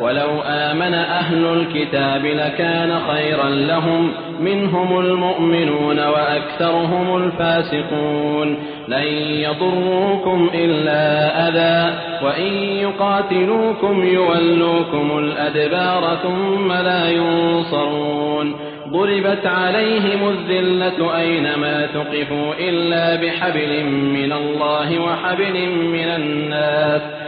ولو آمن أهل الكتاب لكان خيرا لهم منهم المؤمنون وأكثرهم الفاسقون. لن يضروكم إلا أذى وإن يقاتلوكم يولوكم الأدبار ثم لا ينصرون. ضربت عليهم الذلة أينما تقفوا إلا بحبل من الله وحبل من الناس.